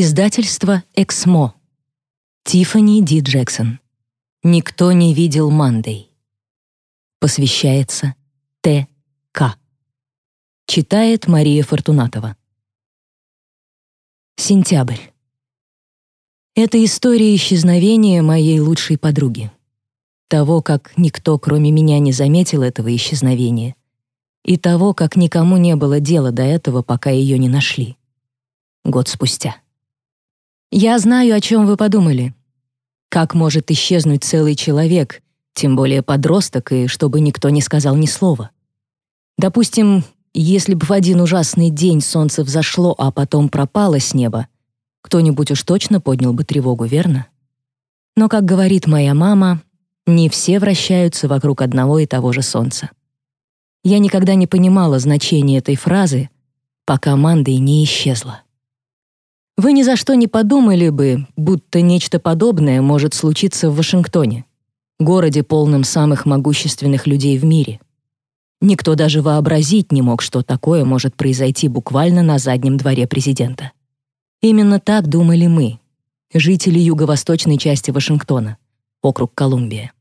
Издательство «Эксмо». Тиффани Ди Джексон. «Никто не видел Мандей». Посвящается Т.К. Читает Мария Фортунатова. Сентябрь. Это история исчезновения моей лучшей подруги. Того, как никто, кроме меня, не заметил этого исчезновения, и того, как никому не было дела до этого, пока ее не нашли. Год спустя. Я знаю, о чем вы подумали. Как может исчезнуть целый человек, тем более подросток, и чтобы никто не сказал ни слова? Допустим, если бы в один ужасный день солнце взошло, а потом пропало с неба, кто-нибудь уж точно поднял бы тревогу, верно? Но, как говорит моя мама, не все вращаются вокруг одного и того же солнца. Я никогда не понимала значения этой фразы, пока Манда не исчезла. Вы ни за что не подумали бы, будто нечто подобное может случиться в Вашингтоне, городе, полном самых могущественных людей в мире. Никто даже вообразить не мог, что такое может произойти буквально на заднем дворе президента. Именно так думали мы, жители юго-восточной части Вашингтона, округ Колумбия.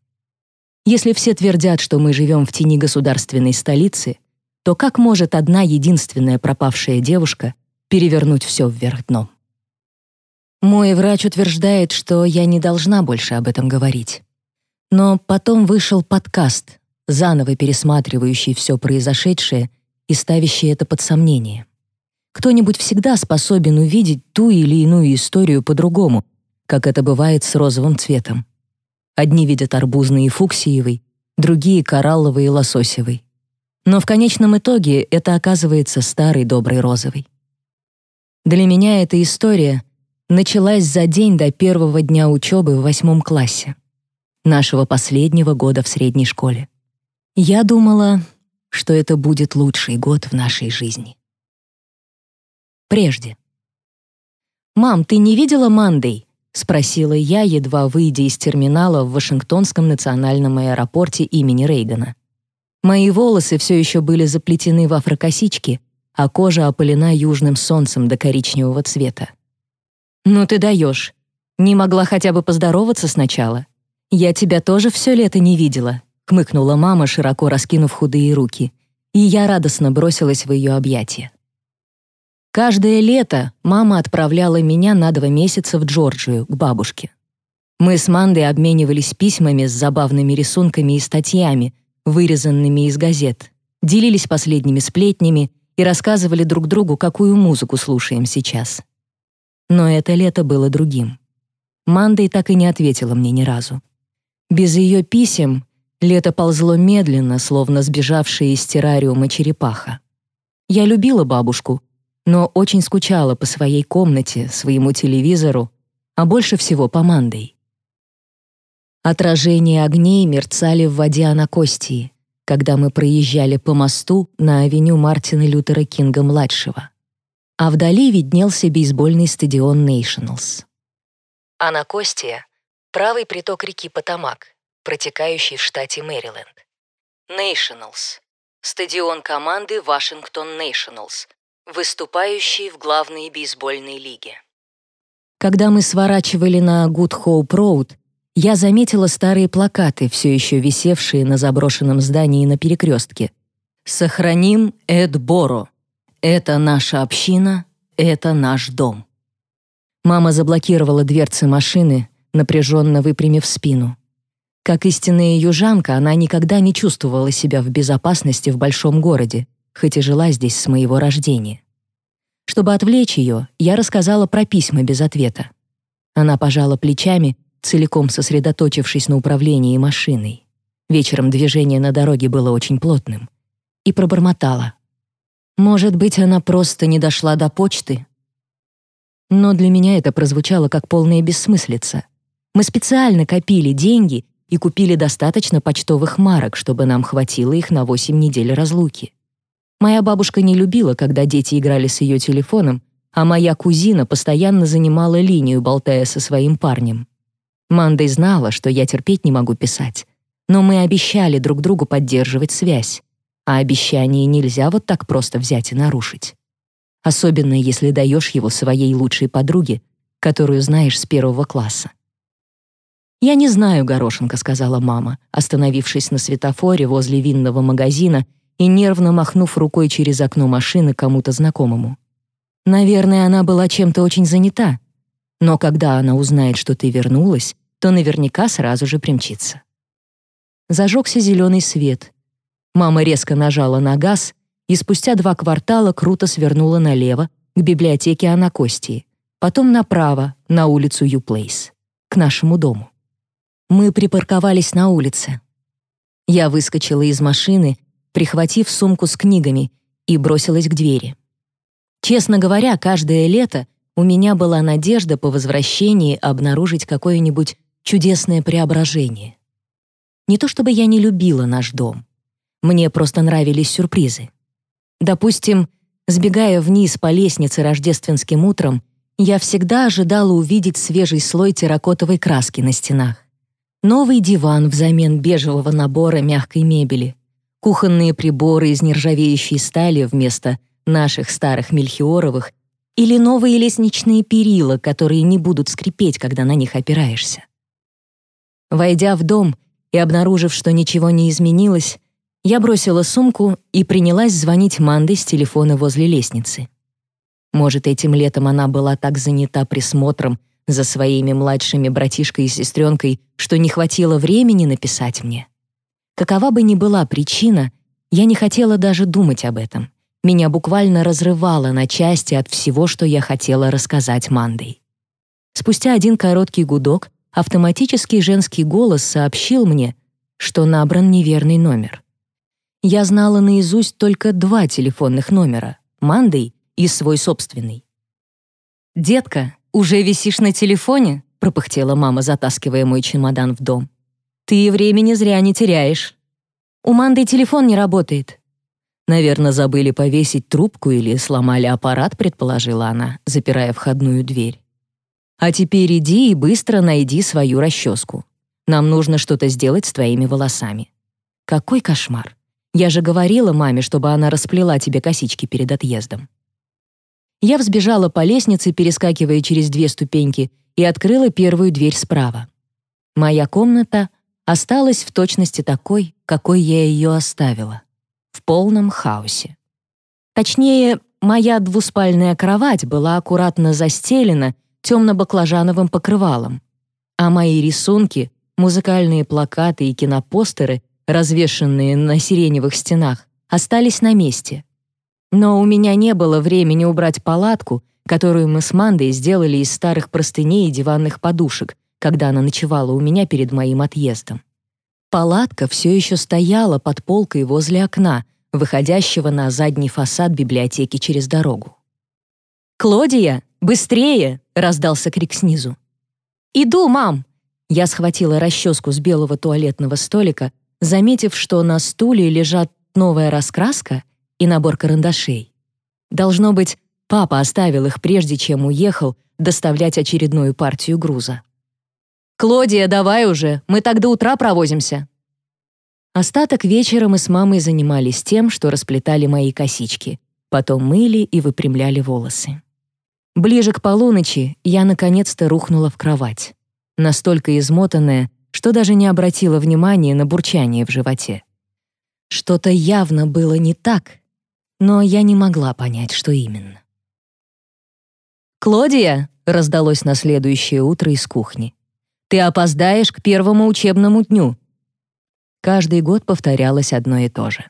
Если все твердят, что мы живем в тени государственной столицы, то как может одна единственная пропавшая девушка перевернуть все вверх дном? Мой врач утверждает, что я не должна больше об этом говорить. Но потом вышел подкаст, заново пересматривающий все произошедшее и ставящий это под сомнение. Кто-нибудь всегда способен увидеть ту или иную историю по-другому, как это бывает с розовым цветом. Одни видят арбузный и фуксиевый, другие — коралловый и лососевый. Но в конечном итоге это оказывается старый добрый розовый. Для меня эта история началась за день до первого дня учебы в восьмом классе, нашего последнего года в средней школе. Я думала, что это будет лучший год в нашей жизни. Прежде. «Мам, ты не видела Мандей?» — спросила я, едва выйдя из терминала в Вашингтонском национальном аэропорте имени Рейгана. Мои волосы все еще были заплетены в афрокосички, а кожа опалена южным солнцем до коричневого цвета. «Ну ты даешь. Не могла хотя бы поздороваться сначала? Я тебя тоже все лето не видела», — хмыкнула мама, широко раскинув худые руки, и я радостно бросилась в ее объятия. Каждое лето мама отправляла меня на два месяца в Джорджию, к бабушке. Мы с Мандой обменивались письмами с забавными рисунками и статьями, вырезанными из газет, делились последними сплетнями и рассказывали друг другу, какую музыку слушаем сейчас. Но это лето было другим. Мандой так и не ответила мне ни разу. Без ее писем лето ползло медленно, словно сбежавшая из террариума черепаха. Я любила бабушку, но очень скучала по своей комнате, своему телевизору, а больше всего по Мандой. Отражения огней мерцали в воде Анакостии, когда мы проезжали по мосту на авеню Мартина Лютера Кинга-младшего а вдали виднелся бейсбольный стадион Nationals. Анакостия — правый приток реки Потамак, протекающий в штате Мэриленд. Nationals — стадион команды Вашингтон Nationals, выступающий в главной бейсбольной лиге. Когда мы сворачивали на Good Hope Road, я заметила старые плакаты, все еще висевшие на заброшенном здании на перекрестке. «Сохраним Эд Боро», это наша община, это наш дом. Мама заблокировала дверцы машины, напряженно выпрямив спину. Как истинная южанка, она никогда не чувствовала себя в безопасности в большом городе, хоть и жила здесь с моего рождения. Чтобы отвлечь ее, я рассказала про письма без ответа. Она пожала плечами, целиком сосредоточившись на управлении машиной. Вечером движение на дороге было очень плотным. И пробормотала. Может быть, она просто не дошла до почты? Но для меня это прозвучало как полная бессмыслица. Мы специально копили деньги и купили достаточно почтовых марок, чтобы нам хватило их на 8 недель разлуки. Моя бабушка не любила, когда дети играли с ее телефоном, а моя кузина постоянно занимала линию, болтая со своим парнем. Мандой знала, что я терпеть не могу писать, но мы обещали друг другу поддерживать связь а обещание нельзя вот так просто взять и нарушить. особенно если даешь его своей лучшей подруге, которую знаешь с первого класса. «Я не знаю, Горошенко», — сказала мама, остановившись на светофоре возле винного магазина и нервно махнув рукой через окно машины кому-то знакомому. «Наверное, она была чем-то очень занята. Но когда она узнает, что ты вернулась, то наверняка сразу же примчится». Зажегся зеленый свет. Мама резко нажала на газ и спустя два квартала круто свернула налево к библиотеке Анакостии, потом направо, на улицу Юплейс, к нашему дому. Мы припарковались на улице. Я выскочила из машины, прихватив сумку с книгами, и бросилась к двери. Честно говоря, каждое лето у меня была надежда по возвращении обнаружить какое-нибудь чудесное преображение. Не то чтобы я не любила наш дом. Мне просто нравились сюрпризы. Допустим, сбегая вниз по лестнице рождественским утром, я всегда ожидала увидеть свежий слой терракотовой краски на стенах. Новый диван взамен бежевого набора мягкой мебели. Кухонные приборы из нержавеющей стали вместо наших старых мельхиоровых или новые лестничные перила, которые не будут скрипеть, когда на них опираешься. Войдя в дом и обнаружив, что ничего не изменилось, я бросила сумку и принялась звонить Манде с телефона возле лестницы. Может, этим летом она была так занята присмотром за своими младшими братишкой и сестренкой, что не хватило времени написать мне. Какова бы ни была причина, я не хотела даже думать об этом. Меня буквально разрывало на части от всего, что я хотела рассказать Мандой. Спустя один короткий гудок автоматический женский голос сообщил мне, что набран неверный номер. Я знала наизусть только два телефонных номера — Мандой и свой собственный. «Детка, уже висишь на телефоне?» — пропыхтела мама, затаскивая мой чемодан в дом. «Ты времени зря не теряешь. У Манды телефон не работает». «Наверное, забыли повесить трубку или сломали аппарат», — предположила она, запирая входную дверь. «А теперь иди и быстро найди свою расческу. Нам нужно что-то сделать с твоими волосами». «Какой кошмар! Я же говорила маме, чтобы она расплела тебе косички перед отъездом». Я взбежала по лестнице, перескакивая через две ступеньки, и открыла первую дверь справа. Моя комната осталась в точности такой, какой я ее оставила, в полном хаосе. Точнее, моя двуспальная кровать была аккуратно застелена темно-баклажановым покрывалом, а мои рисунки, музыкальные плакаты и кинопостеры, развешанные на сиреневых стенах, остались на месте. Но у меня не было времени убрать палатку, которую мы с Мандой сделали из старых простыней и диванных подушек, когда она ночевала у меня перед моим отъездом. Палатка все еще стояла под полкой возле окна, выходящего на задний фасад библиотеки через дорогу. «Клодия, быстрее!» — раздался крик снизу. «Иду, мам!» Я схватила расческу с белого туалетного столика, заметив, что на стуле лежат новая раскраска и набор карандашей. Должно быть, папа оставил их прежде, чем уехал доставлять очередную партию груза. «Клодия, давай уже, мы так до утра провозимся». Остаток вечера мы с мамой занимались тем, что расплетали мои косички, потом мыли и выпрямляли волосы. Ближе к полуночи я наконец-то рухнула в кровать, настолько измотанная, что даже не обратила внимания на бурчание в животе. Что-то явно было не так, но я не могла понять, что именно. «Клодия!» — раздалось на следующее утро из кухни. «Ты опоздаешь к первому учебному дню!» Каждый год повторялось одно и то же.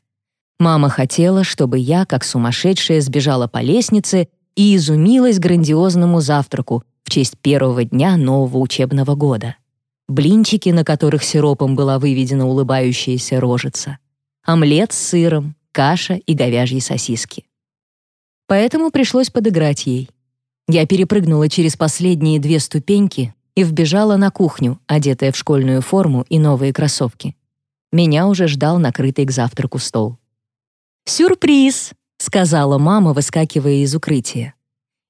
Мама хотела, чтобы я, как сумасшедшая, сбежала по лестнице и изумилась грандиозному завтраку в честь первого дня нового учебного года. Блинчики, на которых сиропом была выведена улыбающаяся рожица. Омлет с сыром, каша и говяжьи сосиски. Поэтому пришлось подыграть ей. Я перепрыгнула через последние две ступеньки и вбежала на кухню, одетая в школьную форму и новые кроссовки. Меня уже ждал накрытый к завтраку стол. «Сюрприз!» — сказала мама, выскакивая из укрытия.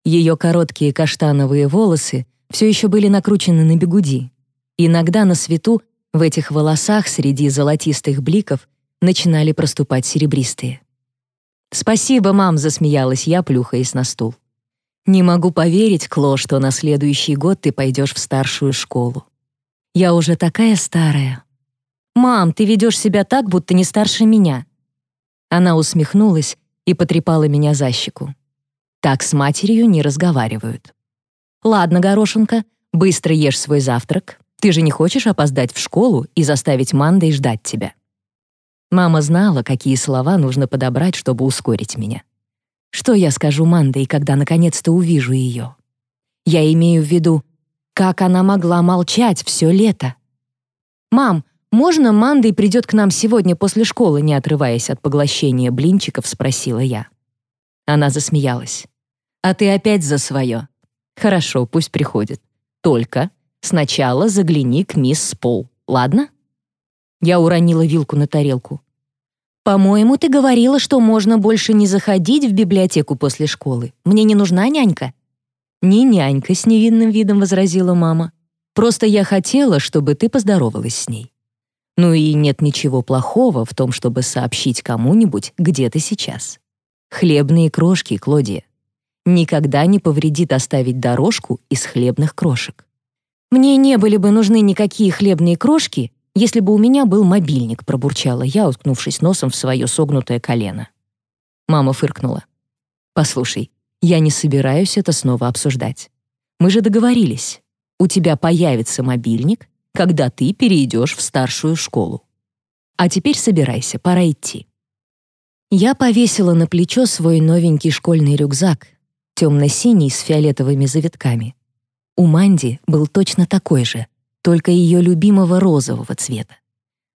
Ее короткие каштановые волосы все еще были накручены на бегуди. Иногда на свету в этих волосах среди золотистых бликов начинали проступать серебристые. «Спасибо, мам», — засмеялась я, плюхаясь на стул. «Не могу поверить, Кло, что на следующий год ты пойдешь в старшую школу. Я уже такая старая». «Мам, ты ведешь себя так, будто не старше меня». Она усмехнулась и потрепала меня за щеку. Так с матерью не разговаривают. «Ладно, Горошенко, быстро ешь свой завтрак. Ты же не хочешь опоздать в школу и заставить Мандой ждать тебя?» Мама знала, какие слова нужно подобрать, чтобы ускорить меня. Что я скажу Мандой, когда наконец-то увижу ее? Я имею в виду, как она могла молчать все лето? «Мам, можно Мандой придет к нам сегодня после школы, не отрываясь от поглощения блинчиков?» — спросила я. Она засмеялась. «А ты опять за свое?» «Хорошо, пусть приходит. Только сначала загляни к мисс Спол, ладно?» Я уронила вилку на тарелку. «По-моему, ты говорила, что можно больше не заходить в библиотеку после школы. Мне не нужна нянька». «Не нянька», — с невинным видом возразила мама. «Просто я хотела, чтобы ты поздоровалась с ней. Ну и нет ничего плохого в том, чтобы сообщить кому-нибудь, где ты сейчас. Хлебные крошки, Клодия. Никогда не повредит оставить дорожку из хлебных крошек. Мне не были бы нужны никакие хлебные крошки, если бы у меня был мобильник, пробурчала я, уткнувшись носом в свое согнутое колено. Мама фыркнула. Послушай, я не собираюсь это снова обсуждать. Мы же договорились. У тебя появится мобильник, когда ты перейдешь в старшую школу. А теперь собирайся, пора идти. Я повесила на плечо свой новенький школьный рюкзак, темно-синий с фиолетовыми завитками. У Манди был точно такой же, только ее любимого розового цвета.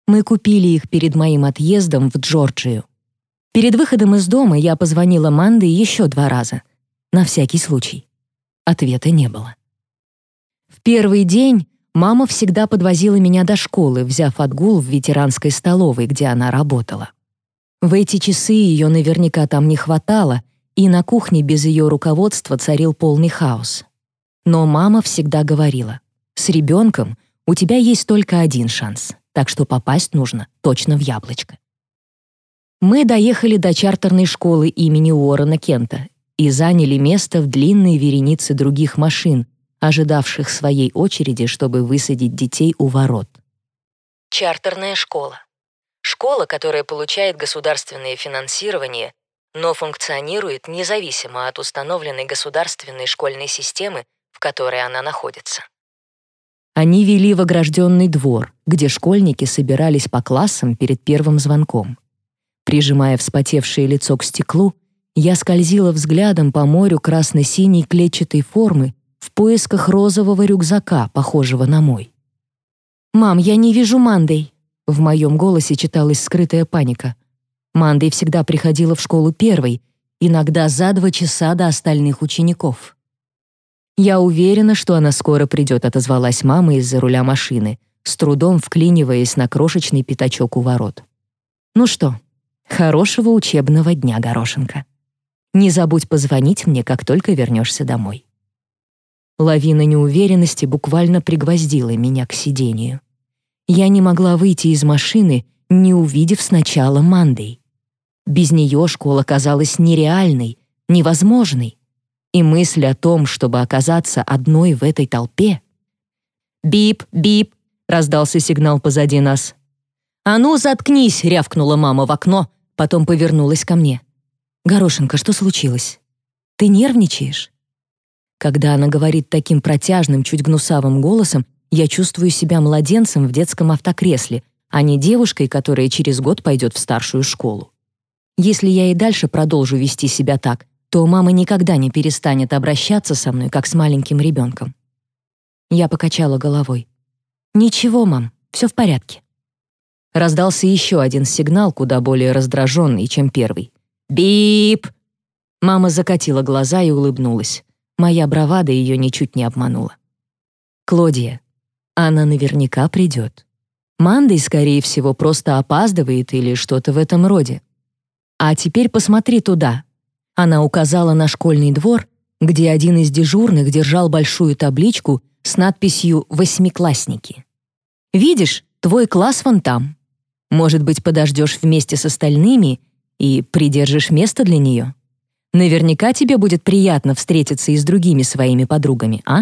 Мы купили их перед моим отъездом в Джорджию. Перед выходом из дома я позвонила Манде еще два раза, на всякий случай. Ответа не было. В первый день мама всегда подвозила меня до школы, взяв отгул в ветеранской столовой, где она работала. В эти часы ее наверняка там не хватало, и на кухне без ее руководства царил полный хаос. Но мама всегда говорила, с ребенком у тебя есть только один шанс, так что попасть нужно точно в яблочко. Мы доехали до чартерной школы имени Уоррена Кента и заняли место в длинной веренице других машин, ожидавших своей очереди, чтобы высадить детей у ворот. Чартерная школа Школа, которая получает государственное финансирование, но функционирует независимо от установленной государственной школьной системы, в которой она находится. Они вели в огражденный двор, где школьники собирались по классам перед первым звонком. Прижимая вспотевшее лицо к стеклу, я скользила взглядом по морю красно-синей клетчатой формы в поисках розового рюкзака, похожего на мой. «Мам, я не вижу Мандей», в моем голосе читалась скрытая паника. Мандой всегда приходила в школу первой, иногда за два часа до остальных учеников. «Я уверена, что она скоро придет», — отозвалась мама из-за руля машины, с трудом вклиниваясь на крошечный пятачок у ворот. «Ну что, хорошего учебного дня, Горошенко. Не забудь позвонить мне, как только вернешься домой». Лавина неуверенности буквально пригвоздила меня к сидению. Я не могла выйти из машины, не увидев сначала Мандей. Без нее школа казалась нереальной, невозможной. И мысль о том, чтобы оказаться одной в этой толпе... «Бип, бип!» — раздался сигнал позади нас. «А ну, заткнись!» — рявкнула мама в окно, потом повернулась ко мне. «Горошенко, что случилось? Ты нервничаешь?» Когда она говорит таким протяжным, чуть гнусавым голосом, я чувствую себя младенцем в детском автокресле, а не девушкой, которая через год пойдет в старшую школу. Если я и дальше продолжу вести себя так, то мама никогда не перестанет обращаться со мной, как с маленьким ребенком. Я покачала головой. «Ничего, мам, все в порядке». Раздался еще один сигнал, куда более раздраженный, чем первый. «Бип!» Мама закатила глаза и улыбнулась. Моя бравада ее ничуть не обманула. «Клодия, она наверняка придет. Мандой, скорее всего, просто опаздывает или что-то в этом роде. А теперь посмотри туда. Она указала на школьный двор, где один из дежурных держал большую табличку с надписью «Восьмиклассники». «Видишь, твой класс вон там. Может быть, подождешь вместе с остальными и придержишь место для нее. Наверняка тебе будет приятно встретиться и с другими своими подругами, а?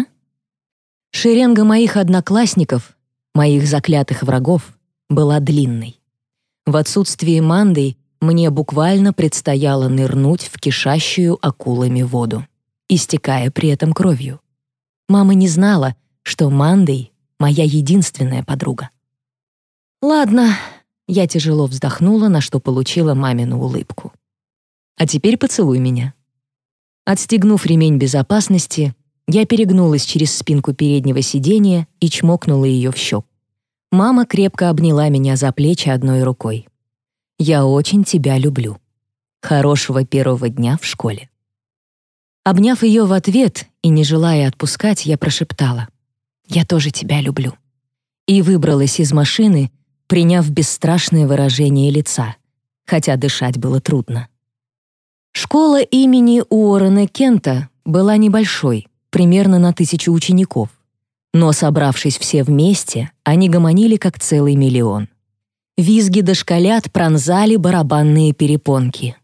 Шеренга моих одноклассников, моих заклятых врагов, была длинной. В отсутствие Манды мне буквально предстояло нырнуть в кишащую акулами воду, истекая при этом кровью. Мама не знала, что Мандой — моя единственная подруга. «Ладно», — я тяжело вздохнула, на что получила мамину улыбку. «А теперь поцелуй меня». Отстегнув ремень безопасности, я перегнулась через спинку переднего сиденья и чмокнула ее в щеку. Мама крепко обняла меня за плечи одной рукой. «Я очень тебя люблю. Хорошего первого дня в школе». Обняв ее в ответ и не желая отпускать, я прошептала «Я тоже тебя люблю» и выбралась из машины, приняв бесстрашное выражение лица, хотя дышать было трудно. Школа имени Уоррена Кента была небольшой, примерно на тысячу учеников. Но, собравшись все вместе, они гомонили как целый миллион. Визги дошколят пронзали барабанные перепонки.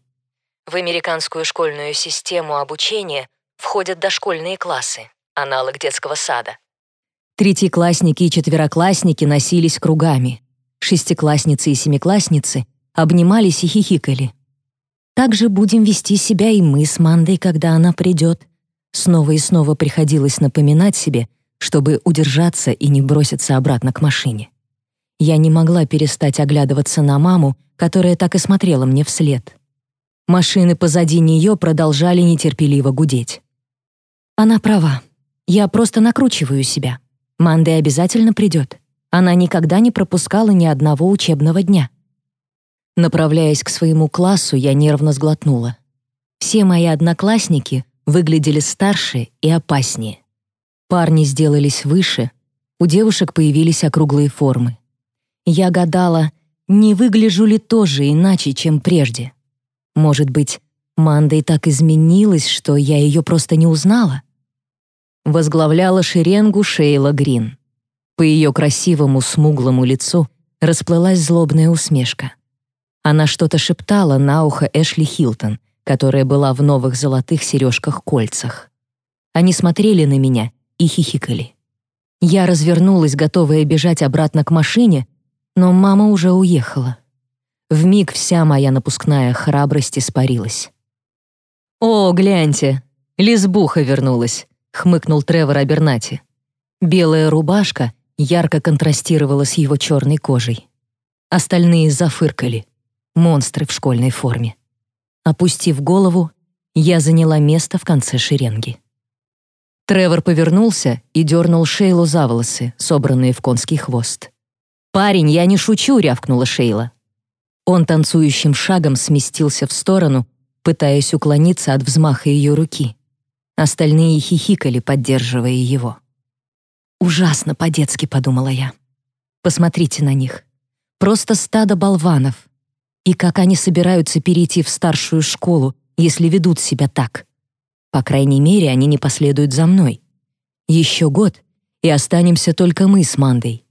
В американскую школьную систему обучения входят дошкольные классы, аналог детского сада. Третьеклассники и четвероклассники носились кругами. Шестиклассницы и семиклассницы обнимались и хихикали. Так же будем вести себя и мы с Мандой, когда она придет, Снова и снова приходилось напоминать себе, чтобы удержаться и не броситься обратно к машине. Я не могла перестать оглядываться на маму, которая так и смотрела мне вслед. Машины позади нее продолжали нетерпеливо гудеть. Она права. Я просто накручиваю себя. Манды обязательно придет. Она никогда не пропускала ни одного учебного дня. Направляясь к своему классу, я нервно сглотнула. Все мои одноклассники выглядели старше и опаснее. Парни сделались выше, у девушек появились округлые формы. Я гадала, не выгляжу ли тоже иначе, чем прежде. Может быть, Манда и так изменилась, что я ее просто не узнала? Возглавляла шеренгу Шейла Грин. По ее красивому смуглому лицу расплылась злобная усмешка. Она что-то шептала на ухо Эшли Хилтон, которая была в новых золотых сережках-кольцах. Они смотрели на меня и хихикали. Я развернулась, готовая бежать обратно к машине, но мама уже уехала. В миг вся моя напускная храбрость испарилась. «О, гляньте, лесбуха вернулась», — хмыкнул Тревор Абернати. Белая рубашка ярко контрастировала с его черной кожей. Остальные зафыркали. Монстры в школьной форме. Опустив голову, я заняла место в конце шеренги. Тревор повернулся и дернул Шейлу за волосы, собранные в конский хвост. «Парень, я не шучу!» — рявкнула Шейла. Он танцующим шагом сместился в сторону, пытаясь уклониться от взмаха ее руки. Остальные хихикали, поддерживая его. «Ужасно по-детски», — подумала я. «Посмотрите на них. Просто стадо болванов, и как они собираются перейти в старшую школу, если ведут себя так? По крайней мере, они не последуют за мной. Еще год, и останемся только мы с Мандой.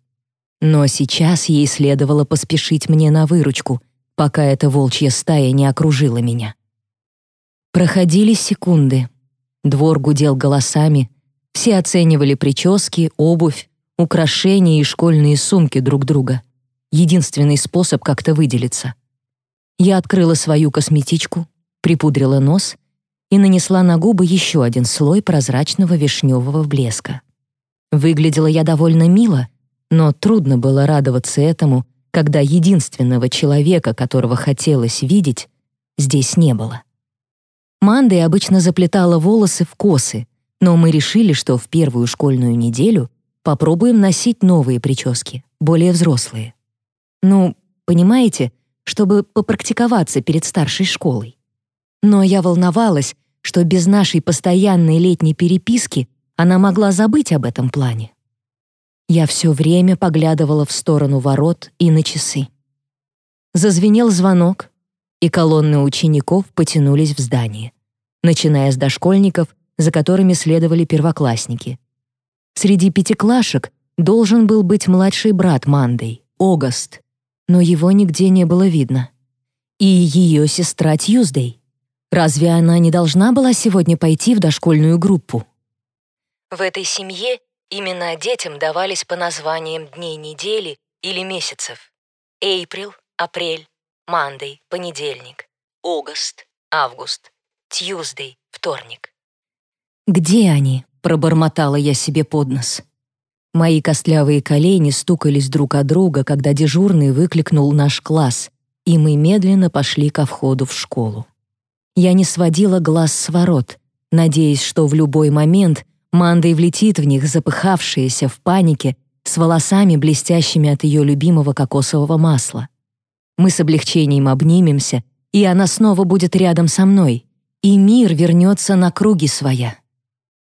Но сейчас ей следовало поспешить мне на выручку, пока эта волчья стая не окружила меня. Проходили секунды. Двор гудел голосами, все оценивали прически, обувь, украшения и школьные сумки друг друга. Единственный способ как-то выделиться — я открыла свою косметичку, припудрила нос и нанесла на губы еще один слой прозрачного вишневого блеска. Выглядела я довольно мило, но трудно было радоваться этому, когда единственного человека, которого хотелось видеть, здесь не было. Мандой обычно заплетала волосы в косы, но мы решили, что в первую школьную неделю попробуем носить новые прически, более взрослые. Ну, понимаете, чтобы попрактиковаться перед старшей школой. Но я волновалась, что без нашей постоянной летней переписки она могла забыть об этом плане. Я все время поглядывала в сторону ворот и на часы. Зазвенел звонок, и колонны учеников потянулись в здание, начиная с дошкольников, за которыми следовали первоклассники. Среди пятиклашек должен был быть младший брат Мандой, Огаст, но его нигде не было видно. И ее сестра Тьюздей. Разве она не должна была сегодня пойти в дошкольную группу? В этой семье именно детям давались по названиям дней недели или месяцев. Эйприл, апрель, Мандей, понедельник, Огост, август, Тьюздей, вторник. «Где они?» — пробормотала я себе под нос. Мои костлявые колени стукались друг о друга, когда дежурный выкликнул наш класс, и мы медленно пошли ко входу в школу. Я не сводила глаз с ворот, надеясь, что в любой момент Мандой влетит в них, запыхавшаяся в панике, с волосами, блестящими от ее любимого кокосового масла. Мы с облегчением обнимемся, и она снова будет рядом со мной, и мир вернется на круги своя.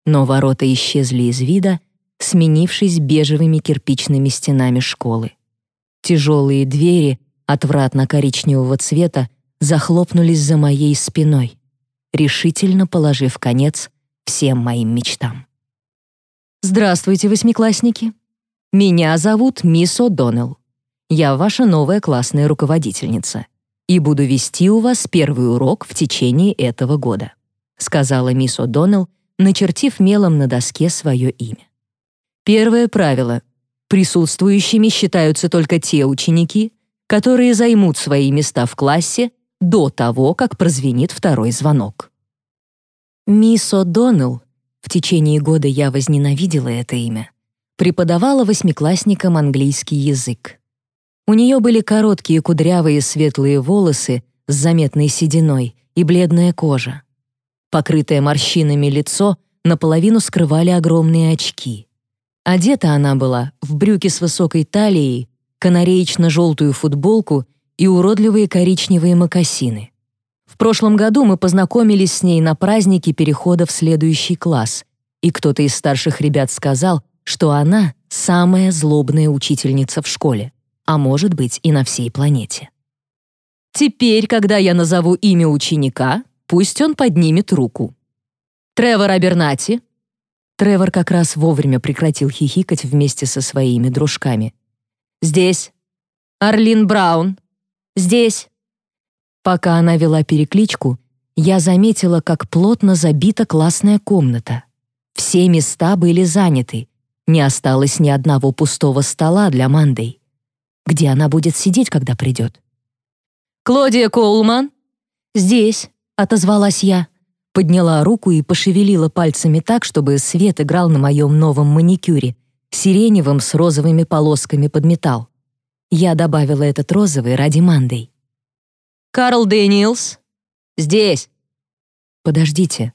Но ворота исчезли из вида, сменившись бежевыми кирпичными стенами школы. Тяжелые двери, отвратно-коричневого цвета, захлопнулись за моей спиной, решительно положив конец всем моим мечтам. Здравствуйте, восьмиклассники. Меня зовут мисс О'Доннелл. Я ваша новая классная руководительница и буду вести у вас первый урок в течение этого года», сказала мисс О'Доннелл, начертив мелом на доске свое имя. Первое правило. Присутствующими считаются только те ученики, которые займут свои места в классе до того, как прозвенит второй звонок. Мисс О'Доннелл, в течение года я возненавидела это имя, преподавала восьмиклассникам английский язык. У нее были короткие кудрявые светлые волосы с заметной сединой и бледная кожа. Покрытое морщинами лицо наполовину скрывали огромные очки. Одета она была в брюки с высокой талией, канареечно-желтую футболку и уродливые коричневые мокасины. В прошлом году мы познакомились с ней на празднике перехода в следующий класс, и кто-то из старших ребят сказал, что она самая злобная учительница в школе, а может быть и на всей планете. Теперь, когда я назову имя ученика, пусть он поднимет руку. Тревор Абернати, Тревор как раз вовремя прекратил хихикать вместе со своими дружками. «Здесь. Арлин Браун. Здесь». Пока она вела перекличку, я заметила, как плотно забита классная комната. Все места были заняты. Не осталось ни одного пустого стола для Мандей. Где она будет сидеть, когда придет? «Клодия Коулман?» «Здесь», — отозвалась я подняла руку и пошевелила пальцами так, чтобы свет играл на моем новом маникюре, сиреневым с розовыми полосками под металл. Я добавила этот розовый ради Мандей. «Карл Дэниелс? Здесь!» «Подождите,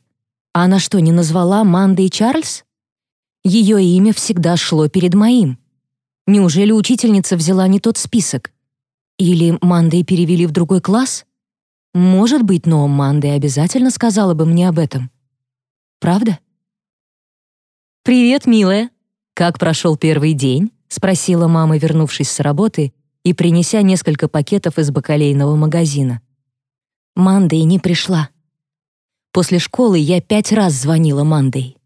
а она что, не назвала Мандей Чарльз?» Ее имя всегда шло перед моим. Неужели учительница взяла не тот список? Или Мандей перевели в другой класс? Может быть, но Манда обязательно сказала бы мне об этом. Правда? «Привет, милая. Как прошел первый день?» — спросила мама, вернувшись с работы и принеся несколько пакетов из бакалейного магазина. Мандей не пришла. После школы я пять раз звонила Мандей.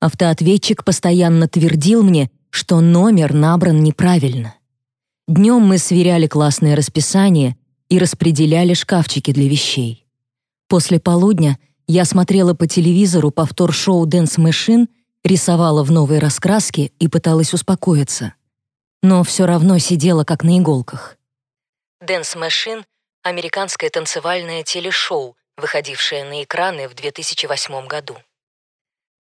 Автоответчик постоянно твердил мне, что номер набран неправильно. Днем мы сверяли классное расписание, и распределяли шкафчики для вещей. После полудня я смотрела по телевизору повтор шоу «Dance Machine», рисовала в новой раскраске и пыталась успокоиться. Но все равно сидела как на иголках. «Дэнс Мэшин» — американское танцевальное телешоу, выходившее на экраны в 2008 году.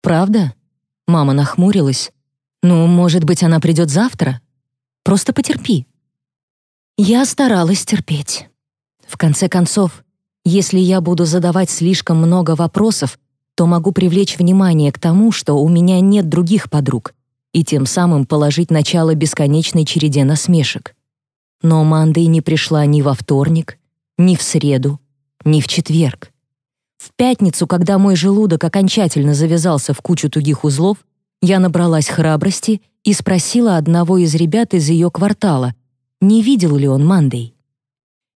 «Правда?» — мама нахмурилась. «Ну, может быть, она придет завтра? Просто потерпи». Я старалась терпеть. В конце концов, если я буду задавать слишком много вопросов, то могу привлечь внимание к тому, что у меня нет других подруг, и тем самым положить начало бесконечной череде насмешек. Но Мандей не пришла ни во вторник, ни в среду, ни в четверг. В пятницу, когда мой желудок окончательно завязался в кучу тугих узлов, я набралась храбрости и спросила одного из ребят из ее квартала, не видел ли он Мандей.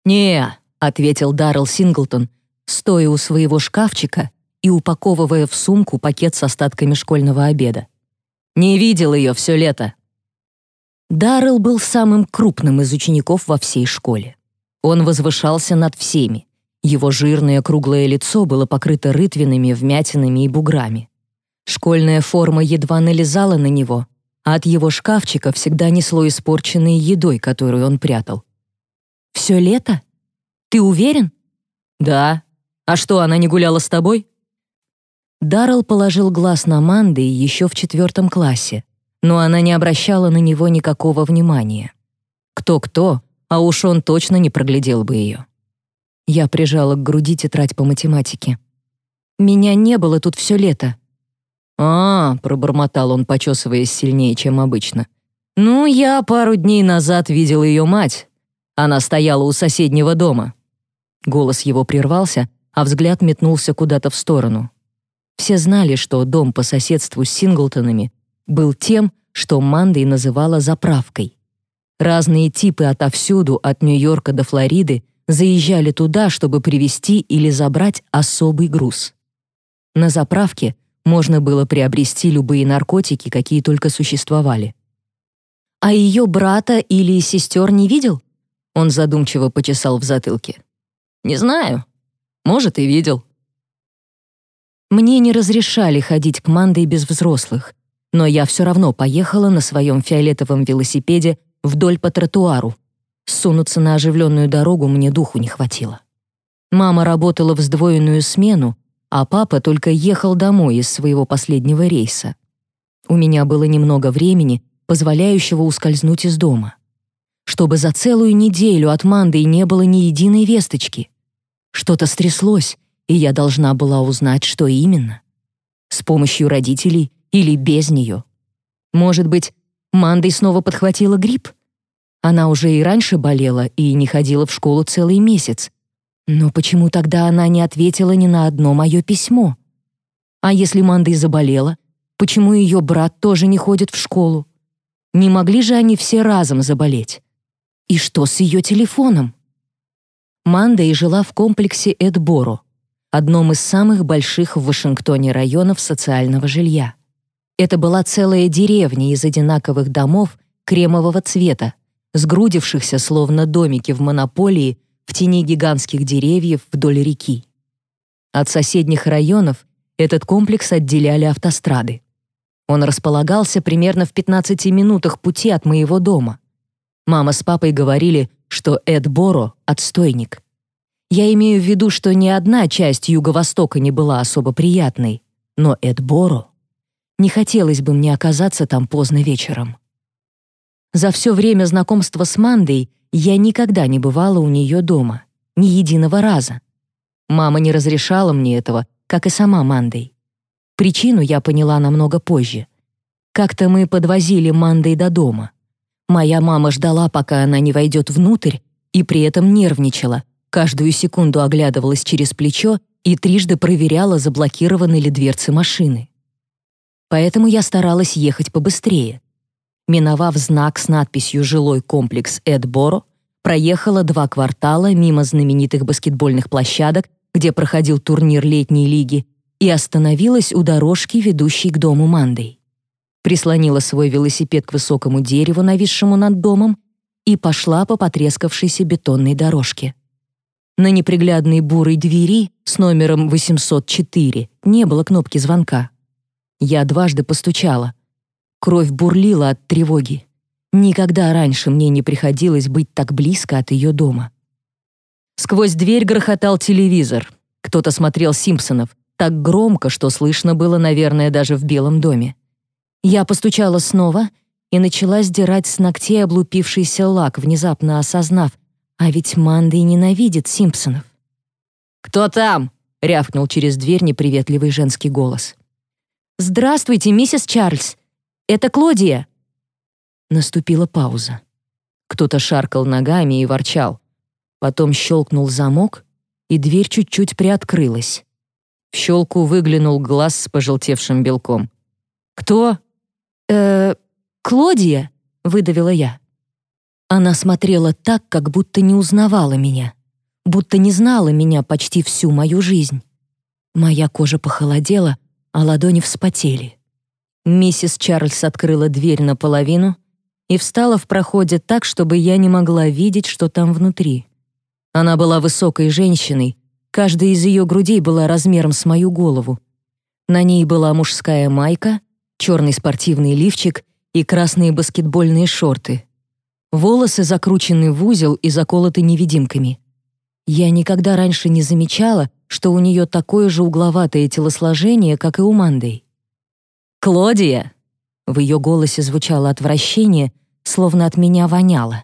«Не, ответил Даррел Синглтон, стоя у своего шкафчика и упаковывая в сумку пакет с остатками школьного обеда. «Не видел ее все лето». Даррел был самым крупным из учеников во всей школе. Он возвышался над всеми. Его жирное круглое лицо было покрыто рытвинами, вмятинами и буграми. Школьная форма едва налезала на него, а от его шкафчика всегда несло испорченной едой, которую он прятал. «Все лето? Ты уверен?» «Да. А что, она не гуляла с тобой?» Даррелл положил глаз на Манды еще в четвертом классе, но она не обращала на него никакого внимания. Кто-кто, а уж он точно не проглядел бы ее. Я прижала к груди тетрадь по математике. «Меня не было тут все лето». «А, — пробормотал он, почесываясь сильнее, чем обычно. «Ну, я пару дней назад видел ее мать. Она стояла у соседнего дома». Голос его прервался, а взгляд метнулся куда-то в сторону. Все знали, что дом по соседству с Синглтонами был тем, что Мандой называла заправкой. Разные типы отовсюду, от Нью-Йорка до Флориды, заезжали туда, чтобы привезти или забрать особый груз. На заправке можно было приобрести любые наркотики, какие только существовали. «А ее брата или сестер не видел?» Он задумчиво почесал в затылке. «Не знаю. Может, и видел». Мне не разрешали ходить к Мандой без взрослых, но я все равно поехала на своем фиолетовом велосипеде вдоль по тротуару, Сунуться на оживленную дорогу мне духу не хватило. Мама работала в сдвоенную смену, а папа только ехал домой из своего последнего рейса. У меня было немного времени, позволяющего ускользнуть из дома. Чтобы за целую неделю от Манды не было ни единой весточки. Что-то стряслось, и я должна была узнать, что именно. С помощью родителей или без нее. Может быть, Мандой снова подхватила грипп? Она уже и раньше болела и не ходила в школу целый месяц. Но почему тогда она не ответила ни на одно мое письмо? А если Манда и заболела, почему ее брат тоже не ходит в школу? Не могли же они все разом заболеть? И что с ее телефоном? Манда и жила в комплексе Эдборо, одном из самых больших в Вашингтоне районов социального жилья. Это была целая деревня из одинаковых домов кремового цвета, сгрудившихся словно домики в монополии в тени гигантских деревьев вдоль реки. От соседних районов этот комплекс отделяли автострады. Он располагался примерно в 15 минутах пути от моего дома. Мама с папой говорили, что Эд Боро — отстойник. Я имею в виду, что ни одна часть Юго-Востока не была особо приятной, но Эд Боро... Не хотелось бы мне оказаться там поздно вечером. За все время знакомства с Мандой я никогда не бывала у нее дома, ни единого раза. Мама не разрешала мне этого, как и сама Мандой. Причину я поняла намного позже. Как-то мы подвозили Мандой до дома. Моя мама ждала, пока она не войдет внутрь, и при этом нервничала, каждую секунду оглядывалась через плечо и трижды проверяла, заблокированы ли дверцы машины. Поэтому я старалась ехать побыстрее. Миновав знак с надписью «Жилой комплекс Эдборо», проехала два квартала мимо знаменитых баскетбольных площадок, где проходил турнир летней лиги, и остановилась у дорожки, ведущей к дому Мандой. Прислонила свой велосипед к высокому дереву, нависшему над домом, и пошла по потрескавшейся бетонной дорожке. На неприглядной бурой двери с номером 804 не было кнопки звонка. Я дважды постучала — Кровь бурлила от тревоги. Никогда раньше мне не приходилось быть так близко от ее дома. Сквозь дверь грохотал телевизор. Кто-то смотрел «Симпсонов» так громко, что слышно было, наверное, даже в Белом доме. Я постучала снова и начала сдирать с ногтей облупившийся лак, внезапно осознав, а ведь Мандой ненавидит Симпсонов. «Кто там?» — рявкнул через дверь неприветливый женский голос. «Здравствуйте, миссис Чарльз. Это Клодия!» Наступила пауза. Кто-то шаркал ногами и ворчал. Потом щелкнул замок, и дверь чуть-чуть приоткрылась. В щелку выглянул глаз с пожелтевшим белком. «Кто?» «Э, Клодия», — выдавила я. Она смотрела так, как будто не узнавала меня, будто не знала меня почти всю мою жизнь. Моя кожа похолодела, а ладони вспотели. Миссис Чарльз открыла дверь наполовину и встала в проходе так, чтобы я не могла видеть, что там внутри. Она была высокой женщиной, каждая из ее грудей была размером с мою голову. На ней была мужская майка, черный спортивный лифчик и красные баскетбольные шорты. Волосы закручены в узел и заколоты невидимками. Я никогда раньше не замечала, что у нее такое же угловатое телосложение, как и у Мандей. «Клодия!» В ее голосе звучало отвращение, словно от меня воняло.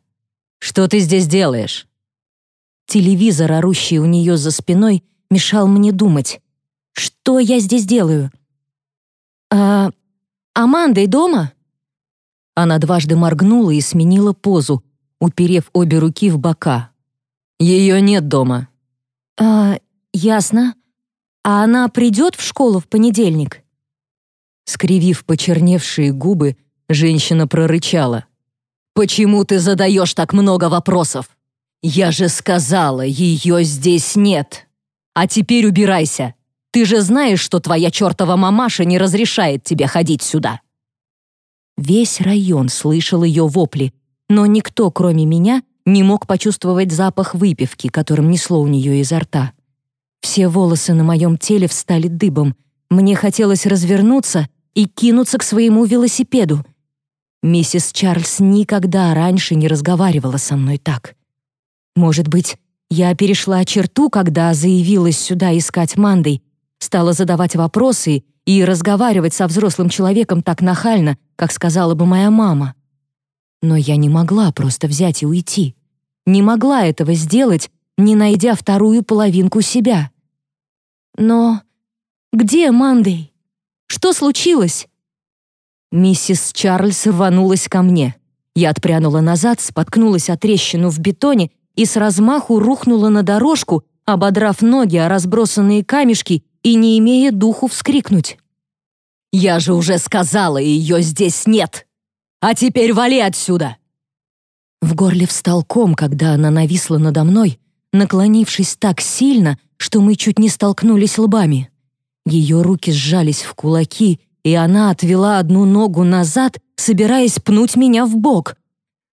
«Что ты здесь делаешь?» Телевизор, орущий у нее за спиной, мешал мне думать. «Что я здесь делаю?» «А... Амандой дома?» Она дважды моргнула и сменила позу, уперев обе руки в бока. «Ее нет дома». «А, ясно. А она придет в школу в понедельник?» Скривив почерневшие губы, женщина прорычала. «Почему ты задаешь так много вопросов? Я же сказала, ее здесь нет. А теперь убирайся. Ты же знаешь, что твоя чертова мамаша не разрешает тебе ходить сюда». Весь район слышал ее вопли, но никто, кроме меня, не мог почувствовать запах выпивки, которым несло у нее изо рта. Все волосы на моем теле встали дыбом. Мне хотелось развернуться и кинуться к своему велосипеду. Миссис Чарльз никогда раньше не разговаривала со мной так. Может быть, я перешла черту, когда заявилась сюда искать Мандой, стала задавать вопросы и разговаривать со взрослым человеком так нахально, как сказала бы моя мама. Но я не могла просто взять и уйти. Не могла этого сделать, не найдя вторую половинку себя. Но где Мандей? Что случилось? Миссис Чарльз рванулась ко мне. Я отпрянула назад, споткнулась о трещину в бетоне и с размаху рухнула на дорожку, ободрав ноги о разбросанные камешки и не имея духу вскрикнуть. «Я же уже сказала, ее здесь нет! А теперь вали отсюда!» В горле встал ком, когда она нависла надо мной, наклонившись так сильно, что мы чуть не столкнулись лбами. Ее руки сжались в кулаки, и она отвела одну ногу назад, собираясь пнуть меня в бок.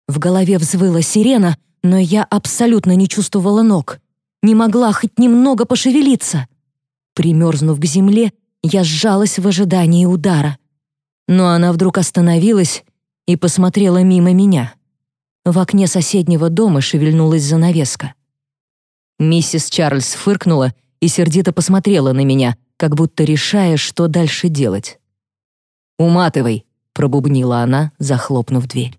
В голове взвыла сирена, но я абсолютно не чувствовала ног. Не могла хоть немного пошевелиться. Примерзнув к земле, я сжалась в ожидании удара. Но она вдруг остановилась и посмотрела мимо меня. В окне соседнего дома шевельнулась занавеска. Миссис Чарльз фыркнула и сердито посмотрела на меня, как будто решая, что дальше делать. «Уматывай», — пробубнила она, захлопнув дверь.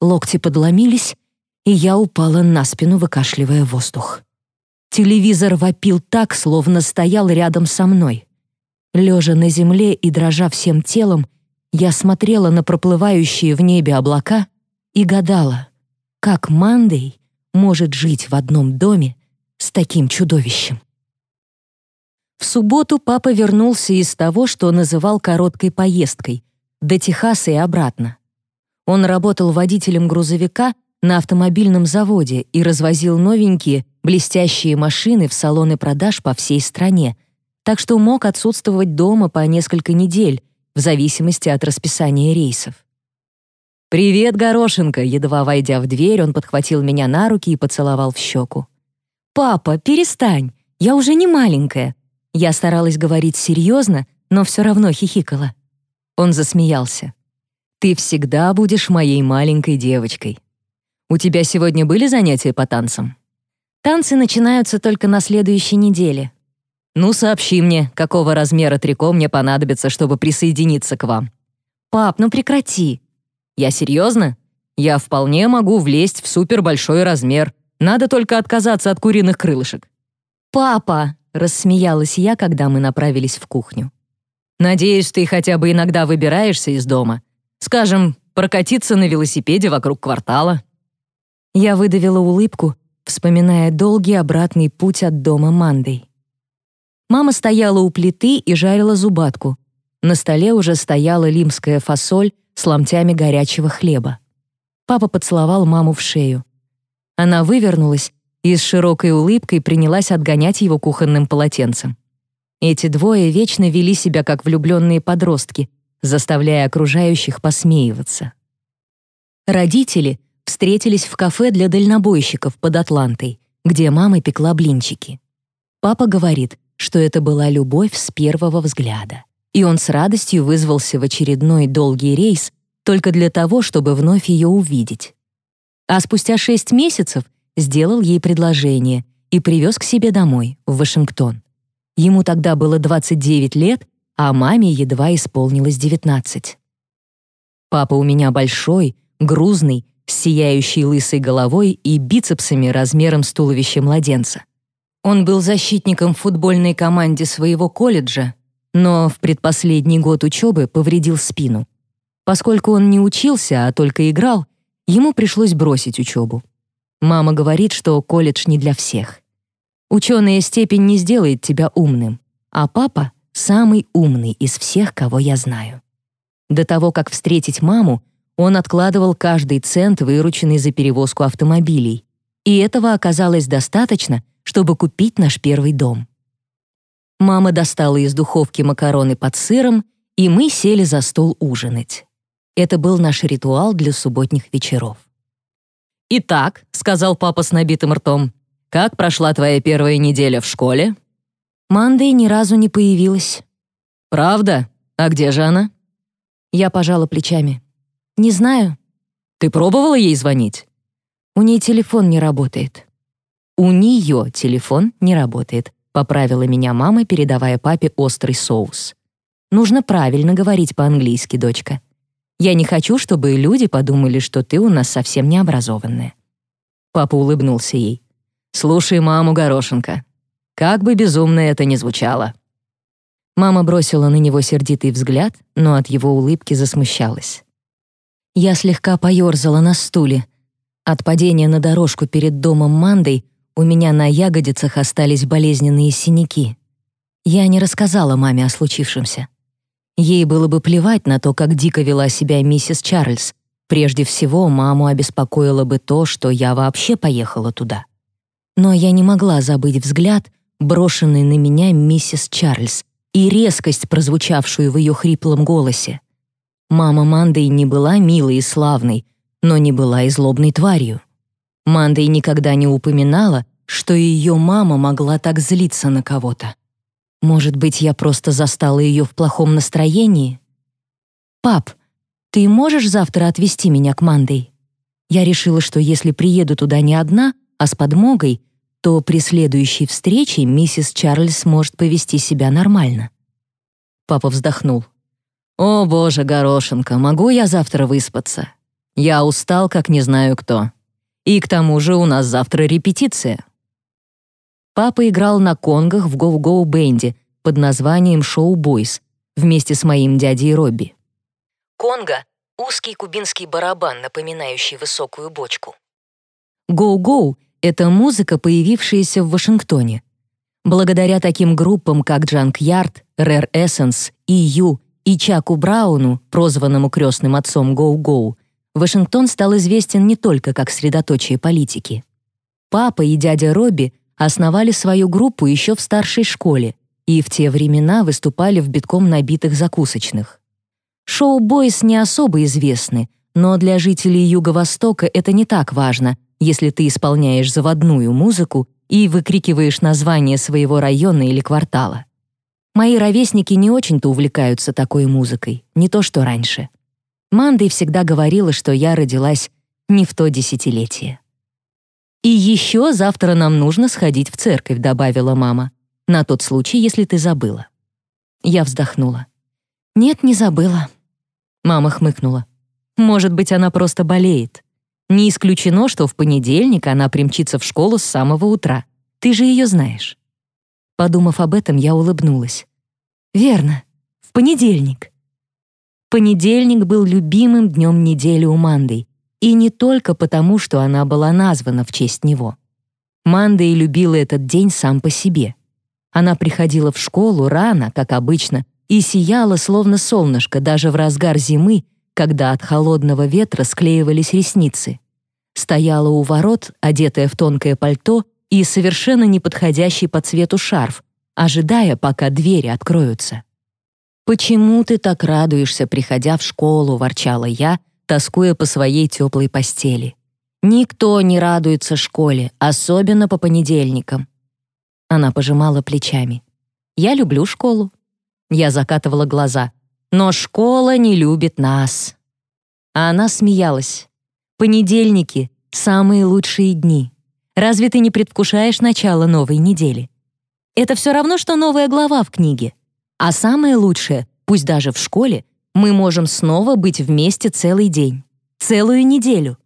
Локти подломились, и я упала на спину, выкашливая воздух. Телевизор вопил так, словно стоял рядом со мной. Лежа на земле и дрожа всем телом, я смотрела на проплывающие в небе облака и гадала, как Мандей может жить в одном доме с таким чудовищем. В субботу папа вернулся из того, что называл короткой поездкой, до Техаса и обратно. Он работал водителем грузовика на автомобильном заводе и развозил новенькие, блестящие машины в салоны продаж по всей стране, так что мог отсутствовать дома по несколько недель, в зависимости от расписания рейсов. «Привет, Горошенко!» Едва войдя в дверь, он подхватил меня на руки и поцеловал в щеку. «Папа, перестань! Я уже не маленькая!» Я старалась говорить серьезно, но все равно хихикала. Он засмеялся. «Ты всегда будешь моей маленькой девочкой. У тебя сегодня были занятия по танцам?» «Танцы начинаются только на следующей неделе. «Ну, сообщи мне, какого размера трико мне понадобится, чтобы присоединиться к вам». «Пап, ну прекрати». «Я серьезно? Я вполне могу влезть в супербольшой размер. Надо только отказаться от куриных крылышек». «Папа!» — рассмеялась я, когда мы направились в кухню. «Надеюсь, ты хотя бы иногда выбираешься из дома. Скажем, прокатиться на велосипеде вокруг квартала». Я выдавила улыбку, вспоминая долгий обратный путь от дома Мандой. Мама стояла у плиты и жарила зубатку. На столе уже стояла лимская фасоль с ломтями горячего хлеба. Папа поцеловал маму в шею. Она вывернулась и с широкой улыбкой принялась отгонять его кухонным полотенцем. Эти двое вечно вели себя как влюбленные подростки, заставляя окружающих посмеиваться. Родители встретились в кафе для дальнобойщиков под Атлантой, где мама пекла блинчики. Папа говорит, что это была любовь с первого взгляда, и он с радостью вызвался в очередной долгий рейс только для того, чтобы вновь ее увидеть. А спустя шесть месяцев сделал ей предложение и привез к себе домой, в Вашингтон. Ему тогда было 29 лет, а маме едва исполнилось 19. Папа у меня большой, грузный, с сияющей лысой головой и бицепсами размером с туловище младенца. Он был защитником футбольной команде своего колледжа, но в предпоследний год учебы повредил спину. Поскольку он не учился, а только играл, ему пришлось бросить учебу. Мама говорит, что колледж не для всех. Ученая степень не сделает тебя умным, а папа — самый умный из всех, кого я знаю. До того, как встретить маму, он откладывал каждый цент, вырученный за перевозку автомобилей. И этого оказалось достаточно, чтобы купить наш первый дом. Мама достала из духовки макароны под сыром, и мы сели за стол ужинать. Это был наш ритуал для субботних вечеров. «Итак», — сказал папа с набитым ртом, «как прошла твоя первая неделя в школе?» Мандой ни разу не появилась. «Правда? А где же она?» Я пожала плечами. «Не знаю». «Ты пробовала ей звонить?» «У ней телефон не работает». «У нее телефон не работает», — поправила меня мама, передавая папе острый соус. «Нужно правильно говорить по-английски, дочка. Я не хочу, чтобы люди подумали, что ты у нас совсем необразованная». Папа улыбнулся ей. «Слушай маму, Горошенко. Как бы безумно это ни звучало». Мама бросила на него сердитый взгляд, но от его улыбки засмущалась. Я слегка поёрзала на стуле. От падения на дорожку перед домом Мандой у меня на ягодицах остались болезненные синяки. Я не рассказала маме о случившемся. Ей было бы плевать на то, как дико вела себя миссис Чарльз. Прежде всего, маму обеспокоило бы то, что я вообще поехала туда. Но я не могла забыть взгляд, брошенный на меня миссис Чарльз, и резкость, прозвучавшую в ее хриплом голосе. Мама Мандой не была милой и славной, но не была и злобной тварью. Мандой никогда не упоминала, что ее мама могла так злиться на кого-то. Может быть, я просто застала ее в плохом настроении? «Пап, ты можешь завтра отвезти меня к Мандой?» Я решила, что если приеду туда не одна, а с подмогой, то при следующей встрече миссис Чарльз может повести себя нормально. Папа вздохнул. «О, боже, горошинка, могу я завтра выспаться? Я устал, как не знаю кто. И к тому же у нас завтра репетиция». Папа играл на конгах в гоу-гоу-бенде под названием «Шоу Бойс» вместе с моим дядей Робби. Конга — узкий кубинский барабан, напоминающий высокую бочку. Гоу-гоу — это музыка, появившаяся в Вашингтоне. Благодаря таким группам, как Джанк Ярд, Rare Essence, EU и Чаку Брауну, прозванному крестным отцом Гоу-Гоу, Вашингтон стал известен не только как средоточие политики. Папа и дядя Робби основали свою группу еще в старшей школе и в те времена выступали в битком набитых закусочных. Шоу-бойс не особо известны, но для жителей Юго-Востока это не так важно, если ты исполняешь заводную музыку и выкрикиваешь название своего района или квартала. Мои ровесники не очень-то увлекаются такой музыкой, не то что раньше. Мандой всегда говорила, что я родилась не в то десятилетие. «И еще завтра нам нужно сходить в церковь», — добавила мама, «на тот случай, если ты забыла». Я вздохнула. «Нет, не забыла». Мама хмыкнула. «Может быть, она просто болеет. Не исключено, что в понедельник она примчится в школу с самого утра. Ты же ее знаешь». Подумав об этом, я улыбнулась. «Верно, в понедельник». Понедельник был любимым днем недели у Манды, и не только потому, что она была названа в честь него. Мандей любила этот день сам по себе. Она приходила в школу рано, как обычно, и сияла, словно солнышко, даже в разгар зимы, когда от холодного ветра склеивались ресницы. Стояла у ворот, одетая в тонкое пальто и совершенно неподходящий по цвету шарф, ожидая, пока двери откроются. «Почему ты так радуешься, приходя в школу?» — ворчала я, тоскуя по своей теплой постели. Никто не радуется школе, особенно по понедельникам. Она пожимала плечами. Я люблю школу. Я закатывала глаза. Но школа не любит нас. А она смеялась. Понедельники — самые лучшие дни. Разве ты не предвкушаешь начало новой недели? Это все равно, что новая глава в книге. А самое лучшее, пусть даже в школе, мы можем снова быть вместе целый день, целую неделю.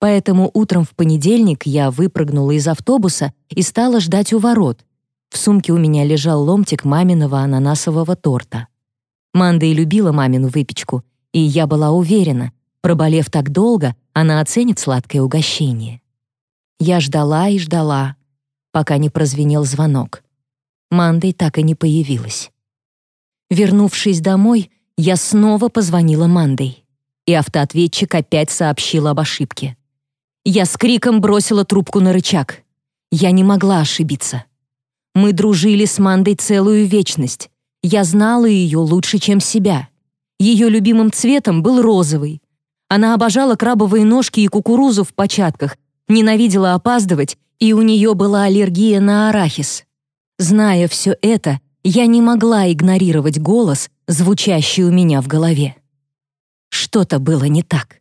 Поэтому утром в понедельник я выпрыгнула из автобуса и стала ждать у ворот. В сумке у меня лежал ломтик маминого ананасового торта. Манда и любила мамину выпечку, и я была уверена, проболев так долго, она оценит сладкое угощение. Я ждала и ждала, пока не прозвенел звонок. Мандой так и не появилась. Вернувшись домой, я снова позвонила Мандой, и автоответчик опять сообщил об ошибке. Я с криком бросила трубку на рычаг. Я не могла ошибиться. Мы дружили с Мандой целую вечность. Я знала ее лучше, чем себя. Ее любимым цветом был розовый. Она обожала крабовые ножки и кукурузу в початках, ненавидела опаздывать, и у нее была аллергия на арахис. Зная все это, я не могла игнорировать голос, звучащий у меня в голове. Что-то было не так.